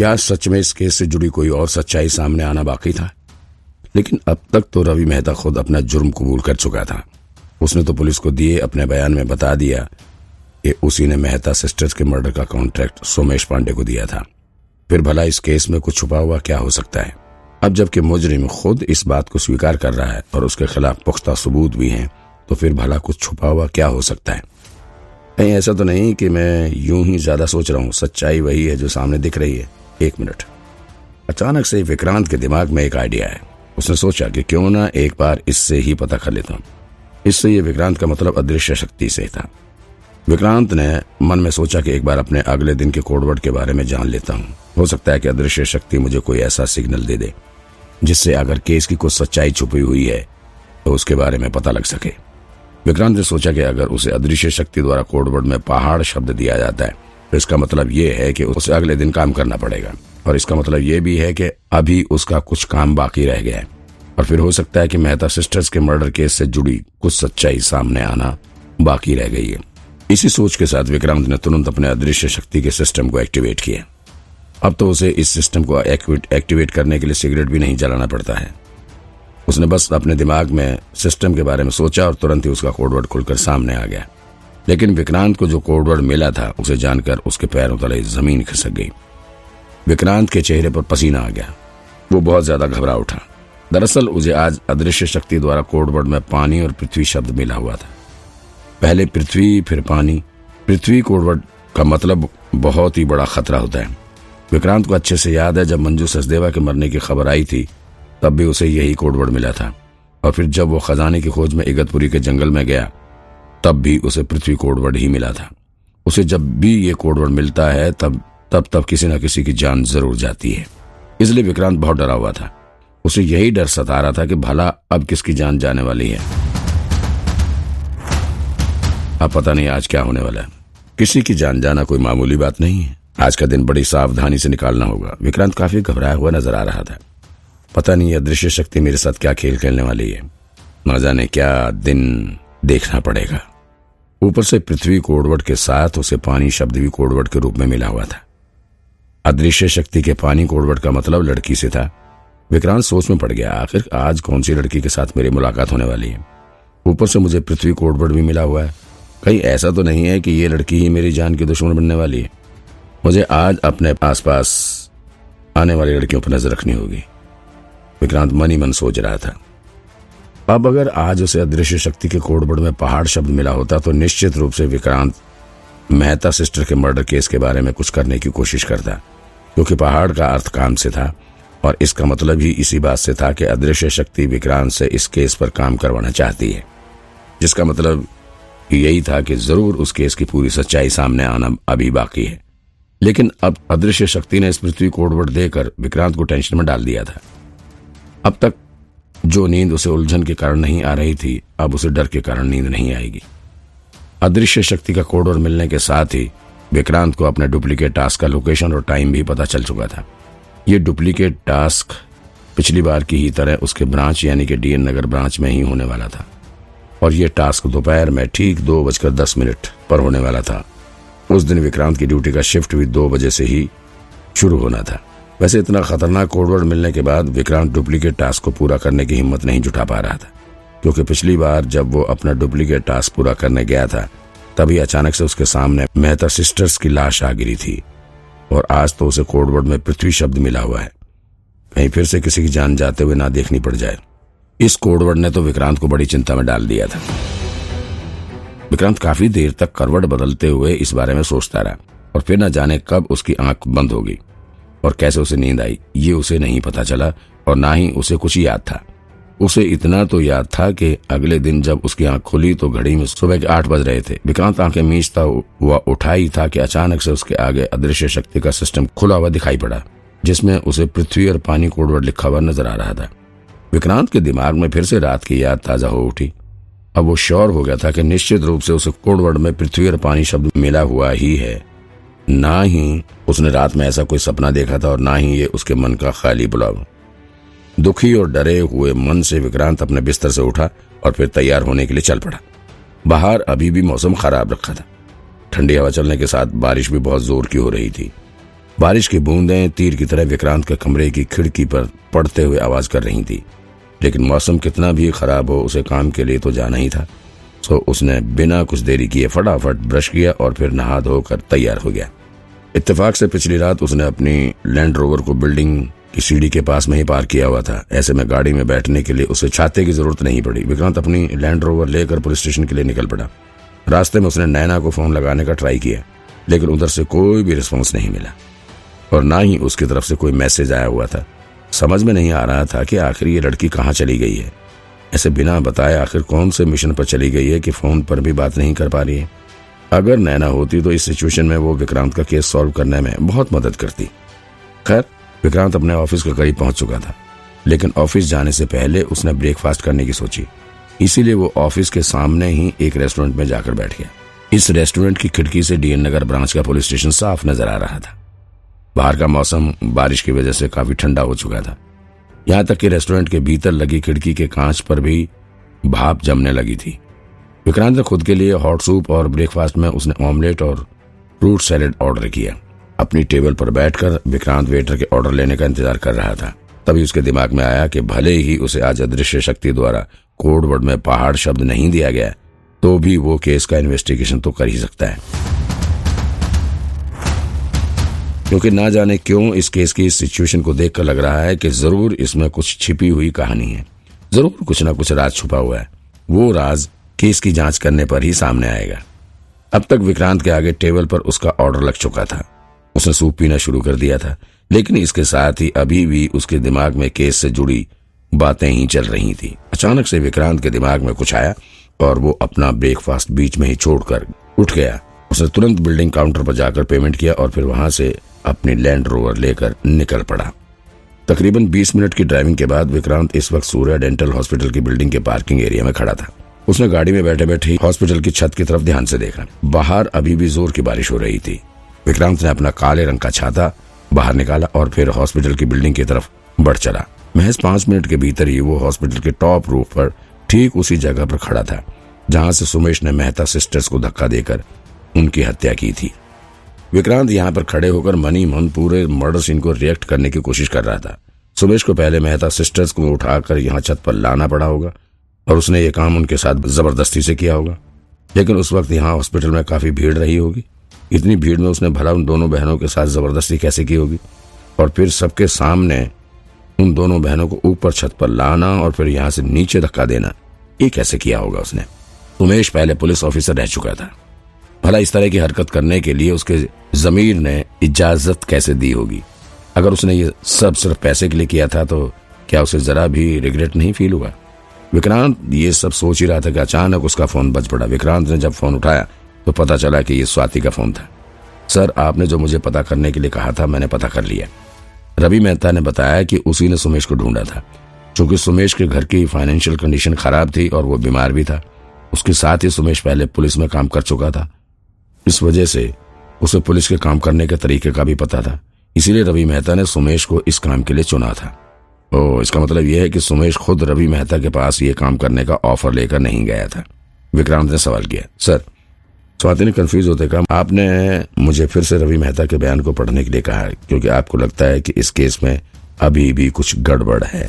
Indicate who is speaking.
Speaker 1: क्या सच में इस केस से जुड़ी कोई और सच्चाई सामने आना बाकी था? लेकिन अब तक तो रवि मेहता खुद अपना जुर्म कबूल कर चुका था। उसने तो पुलिस को दिए, अपने बयान में बता दिया कि उसी ने मेहता सिस्टर्स के मर्डर का कॉन्ट्रैक्ट सोमेश पांडे को दिया था। फिर भला इस केस में कुछ छुपा हुआ क्या हो सकता है? अब जबकि मुजरिम खुद इस बात को स्वीकार कर रहा है और उसके खिलाफ पुख्ता सबूत भी हैं तो फिर भला कुछ छुपा हुआ क्या हो सकता है? कहीं ऐसा तो नहीं कि मैं यूँ ही ज़्यादा सोच रहा हूँ। सच्चाई वही है जो सामने दिख रही है। एक मिनट। अचानक से विक्रांत के दिमाग में एक आइडिया है। उसने सोचा कि क्यों ना एक बार इससे ही पता कर लेता हूँ। इससे ये विक्रांत का मतलब अदृश्य शक्ति से था। विक्रांत ने मन में सोचा कि एक बार अपने अगले दिन के कोडवर्ड के बारे में जान लेता हूँ। हो सकता है कि अदृश्य शक्ति मुझे कोई ऐसा सिग्नल दे दे, जिससे अगर केस की कुछ सच्चाई छुपी हुई है तो उसके बारे में पता लग सके। विक्रांत ने सोचा कि अगर उसे अदृश्य शक्ति द्वारा कोडवर्ड में पहाड़ शब्द दिया जाता है इसका मतलब ये है कि उसे अगले दिन काम करना पड़ेगा। और इसका मतलब ये भी है कि अभी उसका कुछ काम बाकी रह गया है। और फिर हो सकता है कि मेहता सिस्टर्स के मर्डर केस से जुड़ी कुछ सच्चाई सामने आना बाकी रह गई है। इसी सोच के साथ विक्रांत ने तुरंत अपने अदृश्य शक्ति के सिस्टम को एक्टिवेट किया। अब तो उसे इस सिस्टम को एक्टिवेट करने के लिए सिगरेट भी नहीं जलाना पड़ता है। उसने बस अपने दिमाग में सिस्टम के बारे में सोचा और तुरंत ही उसका कोडवर्ड खुलकर सामने आ गया। लेकिन विक्रांत को जो कोडवर्ड मिला था, उसे जानकर उसके पैरों तले ज़मीन खिसक गई। विक्रांत के चेहरे पर पसीना आ गया। वो बहुत ज़्यादा घबरा उठा। दरअसल उसे आज अदृश्य शक्ति द्वारा कोडवर्ड में पानी और पृथ्वी शब्द मिला हुआ था। पहले पृथ्वी, फिर पानी। पृथ्वी, कोडवर्ड का मतलब बहुत ही बड़ा खतरा होता है। विक्रांत को अच्छे से याद है, जब मंजू सचदेवा के मरने की खबर आई थी, तब भी उसे यही कोडवर्ड मिला था। और फिर जब वो खजाने की खोज में इगतपुरी के जंगल में गया तब भी उसे पृथ्वी कोडवर्ड ही मिला था। उसे जब भी ये कोडवर्ड मिलता है, तब तब तब किसी न किसी की जान ज़रूर जाती है। इसलिए विक्रांत बहुत डरा हुआ था। उसे यही डर सता रहा था कि भला अब किसकी जान जाने वाली है। अब पता नहीं आज क्या होने वाला है। किसी की जान जाना कोई मामूली बात नहीं है। आज का दिन बड़ी सावधानी से निकालना होगा। विक्रांत काफ़ी घबराया हुआ नज़र आ रहा था। पता नहीं यह दृश्य शक्ति मेरे साथ क्या खेल खेलने वाली है। न जाने क्या दिन देखना पड़ेगा। ऊपर से पृथ्वी कोडवट के साथ उसे पानी शब्द भी कोडवट के रूप में मिला हुआ था। अदृश्य शक्ति के पानी कोडवट का मतलब लड़की से था। विक्रांत सोच में पड़ गया, आखिर आज कौन सी लड़की के साथ मेरी मुलाकात होने वाली है? ऊपर से मुझे पृथ्वी कोडवट भी मिला हुआ है। कहीं ऐसा तो नहीं है कि ये लड़की ही मेरी जान की दुश्मन बनने वाली है। मुझे आज अपने आसपास आने वाली लड़कियों पर नज़र रखनी होगी। विक्रांत मन ही मन सोच रहा था। अब अगर आज उसे अदृश्य शक्ति के कोडबड़ में पहाड़ शब्द मिला होता तो निश्चित रूप से विक्रांत मेहता सिस्टर के मर्डर केस के बारे में कुछ करने की कोशिश करता, क्योंकि पहाड़ का अर्थ काम से था और इसका मतलब ही इसी बात से था कि अदृश्य शक्ति विक्रांत से इस केस पर काम करवाना चाहती है, जिसका मतलब यही था कि ज़रूर उस केस की पूरी सच्चाई सामने आना अभी बाकी है। लेकिन अब अदृश्य शक्ति ने इस पृथ्वी कोडवर्ड देकर विक्रांत को टेंशन में डाल दिया था। अब तक जो नींद उसे उलझन के कारण नहीं आ रही थी, अब उसे डर के कारण नींद नहीं आएगी। अदृश्य शक्ति का कोडवर्ड मिलने के साथ ही विक्रांत को अपने डुप्लीकेट टास्क का लोकेशन और टाइम भी पता चल चुका था। ये डुप्लीकेट टास्क पिछली बार की ही तरह उसके ब्रांच यानी कि डीएन नगर ब्रांच में ही होने वाला था। और ये टास्क दोपहर में ठीक दो बजकर दस मिनट पर होने वाला था। उस दिन विक्रांत की ड्यूटी का शिफ्ट भी दो बजे से ही शुरू होना था। वैसे इतना खतरनाक कोडवर्ड मिलने के बाद विक्रांत डुप्लीकेट टास्क को पूरा करने की हिम्मत नहीं जुटा पा रहा था। क्योंकि पिछली बार जब वो अपना डुप्लीकेट टास्क पूरा करने गया था, तभी अचानक से उसके सामने मेहता सिस्टर्स की लाश आ गिरी थी। और आज तो उसे कोडवर्ड में पृथ्वी शब्द मिला हुआ है। कहीं फिर से किसी की जान जाते हुए ना देखनी पड़ जाए। इस कोडवर्ड ने तो विक्रांत को बड़ी चिंता में डाल दिया था। विक्रांत काफ़ी देर तक करवट बदलते हुए इस बारे में सोचता रहा, और फिर न जाने कब उसकी आँख बंद होगी। और कैसे उसे नींद आई, ये उसे नहीं पता चला और ना ही उसे कुछ याद था। उसे इतना तो याद था कि अगले दिन जब उसकी आँख खुली तो घड़ी में सुबह के आठ बज रहे थे। विक्रांत आँखें मीचता हुआ उठा ही था कि अचानक से उसके आगे अदृश्य शक्ति का सिस्टम खुला हुआ दिखाई पड़ा, जिसमें उसे पृथ्वी और पानी कोडवर्ड लिखा हुआ नज़र आ रहा था। विक्रांत के दिमाग में फिर से रात की याद ताज़ा हो उठी। अब वो श्योर हो गया था कि निश्चित रूप से उसे कोडवर्ड में पृथ्वी और पानी शब्द मिला हुआ ही है। ना ही उसने रात में ऐसा कोई सपना देखा था और ना ही ये उसके मन का खाली बुलाव। दुखी और डरे हुए मन से विक्रांत अपने बिस्तर से उठा और फिर तैयार होने के लिए चल पड़ा। बाहर अभी भी मौसम खराब रखा था। ठंडी हवा चलने के साथ बारिश भी बहुत ज़ोर की हो रही थी। बारिश की बूंदें तीर की तरह विक्रांत के कमरे की खिड़की पर पड़ते हुए आवाज़ कर रही थी। लेकिन मौसम कितना भी खराब हो, उसे काम के लिए तो जाना ही था। सो उसने बिना कुछ देरी किए फटाफट ब्रश किया और फिर नहा धोकर तैयार हो गया। इत्तेफाक से पिछली रात उसने अपनी लैंड रोवर को बिल्डिंग की सीढ़ी के पास में ही पार किया हुआ था। ऐसे में गाड़ी में बैठने के लिए उसे छाते की ज़रूरत नहीं पड़ी। विक्रांत अपनी लैंड रोवर लेकर पुलिस स्टेशन के लिए निकल पड़ा। रास्ते में उसने नैना को फ़ोन लगाने का ट्राई किया, लेकिन उधर से कोई भी रिस्पॉन्स नहीं मिला। और ना ही उसकी तरफ़ से कोई मैसेज आया हुआ था। समझ में नहीं आ रहा था कि आखिर ये लड़की कहाँ चली गई है। ऐसे बिना बताए आखिर कौन से मिशन पर चली गई है कि फ़ोन पर भी बात नहीं कर पा रही है। अगर नैना होती तो इस सिचुएशन में वो विक्रांत का केस सॉल्व करने में बहुत मदद करती। खैर, विक्रांत अपने ऑफ़िस के करीब पहुँच चुका था, लेकिन ऑफ़िस जाने से पहले उसने ब्रेकफास्ट करने की सोची। इसीलिए वो ऑफ़िस के सामने ही एक रेस्टोरेंट में जाकर बैठ गया। इस रेस्टोरेंट की खिड़की से डीएन नगर ब्रांच का पुलिस स्टेशन साफ़ नज़र आ रहा था। बाहर का मौसम बारिश की वजह से काफ़ी ठंडा हो चुका था। यहाँ तक कि रेस्टोरेंट के भीतर लगी खिड़की के कांच पर भी भाप जमने लगी थी। विक्रांत ने खुद के लिए हॉट सूप और ब्रेकफास्ट में उसने ऑमलेट और फ्रूट सैलेड ऑर्डर किया। अपनी टेबल पर बैठकर विक्रांत वेटर के ऑर्डर लेने का इंतज़ार कर रहा था। तभी उसके दिमाग में आया कि भले ही उसे आज अदृश्य शक्ति द्वारा कोड वर्ड में पहाड़ शब्द नहीं दिया गया तो भी वो केस का इन्वेस्टिगेशन तो कर ही सकता है। क्योंकि ना जाने क्यों इस केस की सिचुएशन को देखकर लग रहा है कि ज़रूर इसमें कुछ छिपी हुई कहानी है। ज़रूर कुछ ना कुछ राज छुपा हुआ है। वो राज केस की जाँच करने पर ही सामने आएगा। अब तक विक्रांत के आगे टेबल पर उसका ऑर्डर लग चुका था। उसने सूप पीना शुरू कर दिया था, लेकिन इसके साथ ही अभी भी उसके दिमाग में केस से जुड़ी बातें ही चल रही थी। अचानक से विक्रांत के दिमाग में कुछ आया और वो अपना ब्रेकफास्ट बीच में ही छोड़कर उठ गया। उसने तुरंत बिल्डिंग काउंटर पर जाकर पेमेंट किया और फिर वहाँ से अपनी लैंड रोवर लेकर निकल पड़ा। तकरीबन 20 मिनट की ड्राइविंग के बाद विक्रांत इस वक्त सूर्या डेंटल हॉस्पिटल की बिल्डिंग के पार्किंग एरिया में खड़ा था। उसने गाड़ी में बैठे बैठे हॉस्पिटल की छत की तरफ़ ध्यान से देखा। बाहर अभी भी ज़ोर की बारिश हो रही थी। विक्रांत ने अपना काले रंग का छाता बाहर निकाला और फिर हॉस्पिटल की बिल्डिंग की तरफ़ बढ़ चला। महज पाँच मिनट के भीतर ही वो हॉस्पिटल के टॉप रूफ पर ठीक उसी जगह पर खड़ा था, जहाँ से सुमेश ने मेहता सिस्टर्स को धक्का देकर उनकी हत्या की थी। विक्रांत यहाँ पर खड़े होकर मनी मन पूरे मर्डर सीन को रिएक्ट करने की कोशिश कर रहा था। सुमेश को पहले मेहता सिस्टर्स को उठाकर यहाँ छत पर लाना पड़ा होगा। और उसने ये काम उनके साथ ज़बरदस्ती से किया होगा। लेकिन उस वक्त यहाँ हॉस्पिटल में काफ़ी भीड़ रही होगी। इतनी भीड़ में उसने भला उन दोनों बहनों के साथ ज़बरदस्ती कैसे की होगी? और फिर सबके सामने उन दोनों बहनों को ऊपर छत पर लाना और फिर यहाँ से नीचे धक्का देना, ये कैसे किया होगा उसने? उमेश पहले पुलिस ऑफिसर रह चुका था। भला इस तरह की हरकत करने के लिए उसके जमीर ने इजाज़त कैसे दी होगी? अगर उसने ये सब सिर्फ़ पैसे के लिए किया था तो क्या उसे जरा भी रिग्रेट नहीं फील हुआ? विक्रांत, ये सब सोच ही रहा था कि अचानक उसका फ़ोन बज पड़ा। विक्रांत ने जब फ़ोन उठाया तो पता चला कि ये स्वाति का फ़ोन था। सर, आपने जो मुझे पता करने के लिए कहा था, मैंने पता कर लिया। रवि मेहता ने बताया कि उसी ने सुमेश को ढूंढा था। क्योंकि सुमेश के घर की फाइनेंशियल कंडीशन खराब थी और वो बीमार भी था, उसके साथ ही सुमेश पहले पुलिस में काम कर चुका था। इस वजह से उसे पुलिस के काम करने के तरीके का भी पता था। इसीलिए रवि मेहता ने सुमेश को इस काम के लिए चुना था। ओ इसका मतलब यह है कि सुमेश खुद रवि मेहता के पास ये काम करने का ऑफ़र लेकर नहीं गया था। विक्रांत ने सवाल किया, सर, स्वाति ने कन्फ्यूज़ होते कहा, आपने मुझे फिर से रवि मेहता के बयान को पढ़ने के लिए कहा क्योंकि आपको लगता है कि इस केस में अभी भी कुछ गड़बड़ है।